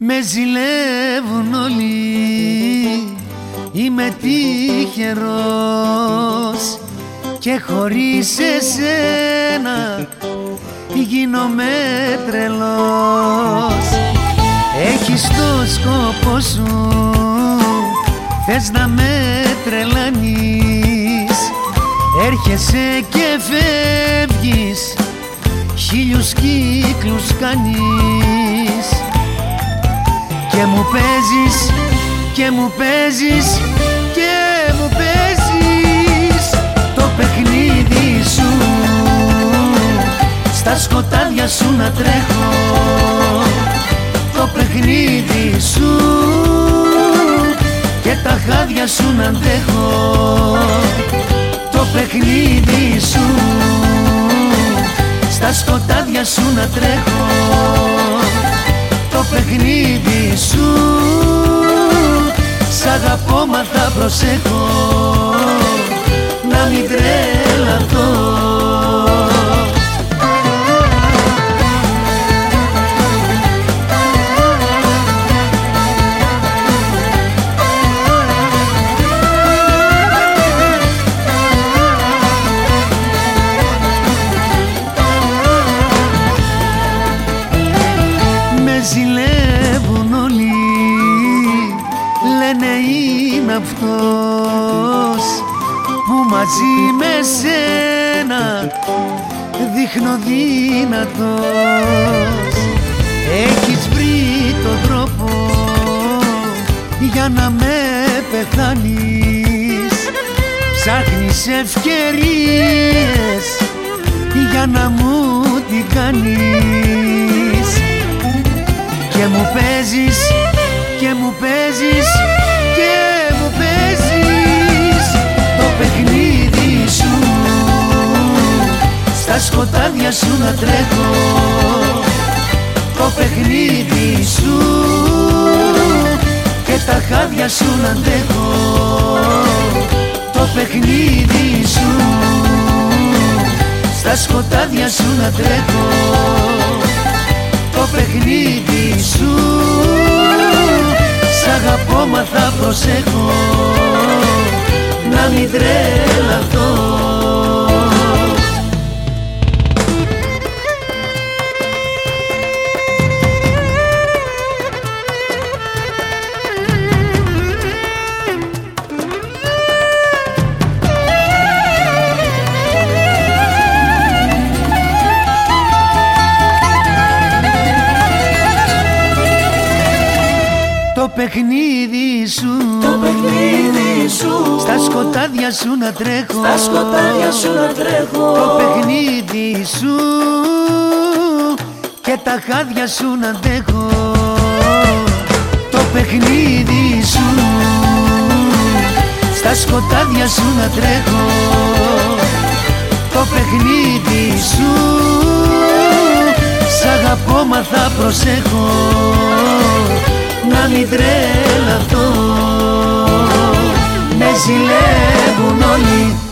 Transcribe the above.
Με ζηλεύουν όλοι. Είμαι τυχερός Και χωρίς εσένα Γίνομαι τρελός Έχεις το σκοπό σου Θες να με τρελάνεις. Έρχεσαι και φεύγεις Χίλιους κύκλους κάνεις και μου παίζεις και μου παίζεις και μου παίζεις το παιχνίδι σου. Στα σκοτάδια σου να τρέχω το παιχνίδι σου. Και τα χάδια σου να αντέχω το παιχνίδι σου. Στα σκοτάδια σου να τρέχω. το παιχνίδι σου. Σ' αγαπώ μα θα προσέχω. Να μην τρελαθώ αυτός που μαζί με σένα δείχνω δυνατός Έχεις βρει τον τρόπο για να με πεθάνεις. Ψάχνεις ευκαιρίες για να μου την κάνεις. Και μου παίζεις και μου παίζεις σκοτάδια σου να τρέχω. Το παιχνίδι σου και τα χάδια σου να αντέχω. Το παιχνίδι σου στα σκοτάδια σου να τρέχω. Το παιχνίδι σου Σ' αγαπώ μα θα προσέχω. Να μην τρελαθώ Το παιχνίδι σου. Το παιχνίδι σου. Στα σκοτάδια σου να τρέχω. Στα σκοτάδια σου να τρέχω. Το παιχνίδι σου. Και τα χάδια σου να αντέχω. Το παιχνίδι σου. Στα σκοτάδια σου να τρέχω. Το παιχνίδι σου. Σ' αγαπώ μα θα προσέχω να μην τρελαθώ Με ζηλεύουν όλοι